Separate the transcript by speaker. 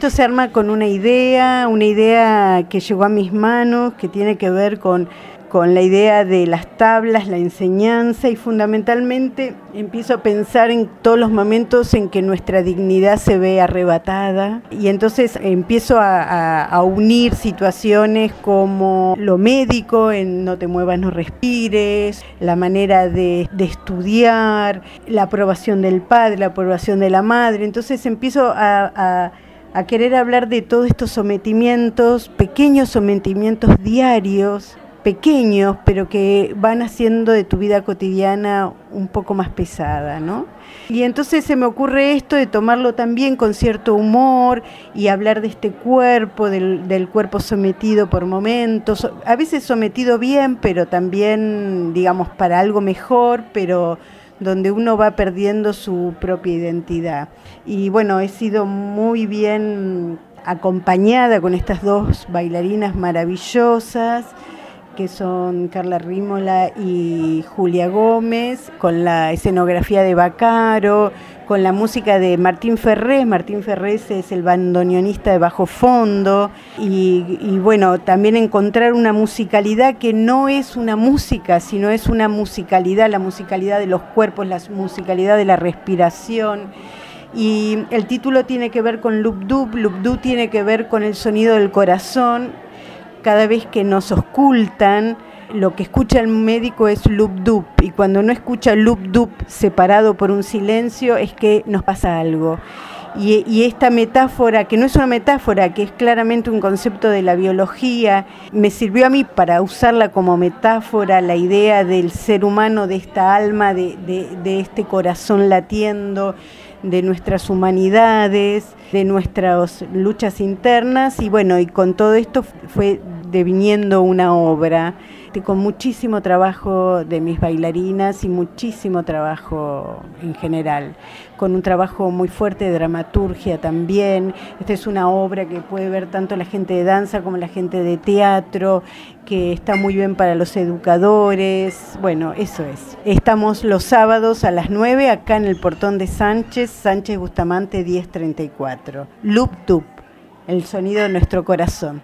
Speaker 1: Esto se arma con una idea, una idea que llegó a mis manos, que tiene que ver con con la idea de las tablas, la enseñanza y fundamentalmente empiezo a pensar en todos los momentos en que nuestra dignidad se ve arrebatada. Y entonces empiezo a, unir situaciones como lo médico, en no te muevas, no respires, la manera de, estudiar, la aprobación del padre, la aprobación de la madre, entonces empiezo a a querer hablar de todos estos sometimientos, pequeños sometimientos diarios pequeños, pero que van haciendo de tu vida cotidiana un poco más pesada, ¿no? Y entonces se me ocurre esto de tomarlo también con cierto humor y hablar de este cuerpo, del cuerpo sometido por momentos, a veces sometido bien, pero también, digamos, para algo mejor, pero donde uno va perdiendo su propia identidad. Y bueno, he sido muy bien acompañada con estas dos bailarinas maravillosas que son Carla Rímola y Julia Gómez, con la escenografía de Bacaro, con la música de Martín Ferrés. Martín Ferrés es el bandoneonista de bajo fondo. Y, bueno, también encontrar una musicalidad que no es una música, sino es una musicalidad, la musicalidad de los cuerpos, la musicalidad de la respiración. Y el título tiene que ver con Loop Dub, Loop Dub tiene que ver con el sonido del corazón cada vez que nos ocultan, lo que escucha el médico es loop dup y cuando no escucha loop dup separado por un silencio es que nos pasa algo. Y, esta metáfora, que no es una metáfora, que es claramente un concepto de la biología, me sirvió a mí para usarla como metáfora, la idea del ser humano, de esta alma, de, de este corazón latiendo, de nuestras humanidades, de nuestras luchas internas y bueno, y con todo esto fue deviniendo una obra con muchísimo trabajo de mis bailarinas y muchísimo trabajo en general, con un trabajo muy fuerte de dramaturgia también. Esta es una obra que puede ver tanto la gente de danza como la gente de teatro, que está muy bien para los educadores. Bueno, eso es. Estamos los sábados a las 9 acá en el portón de Sánchez, Sánchez Bustamante 1034. Loop Tup, el sonido de nuestro corazón.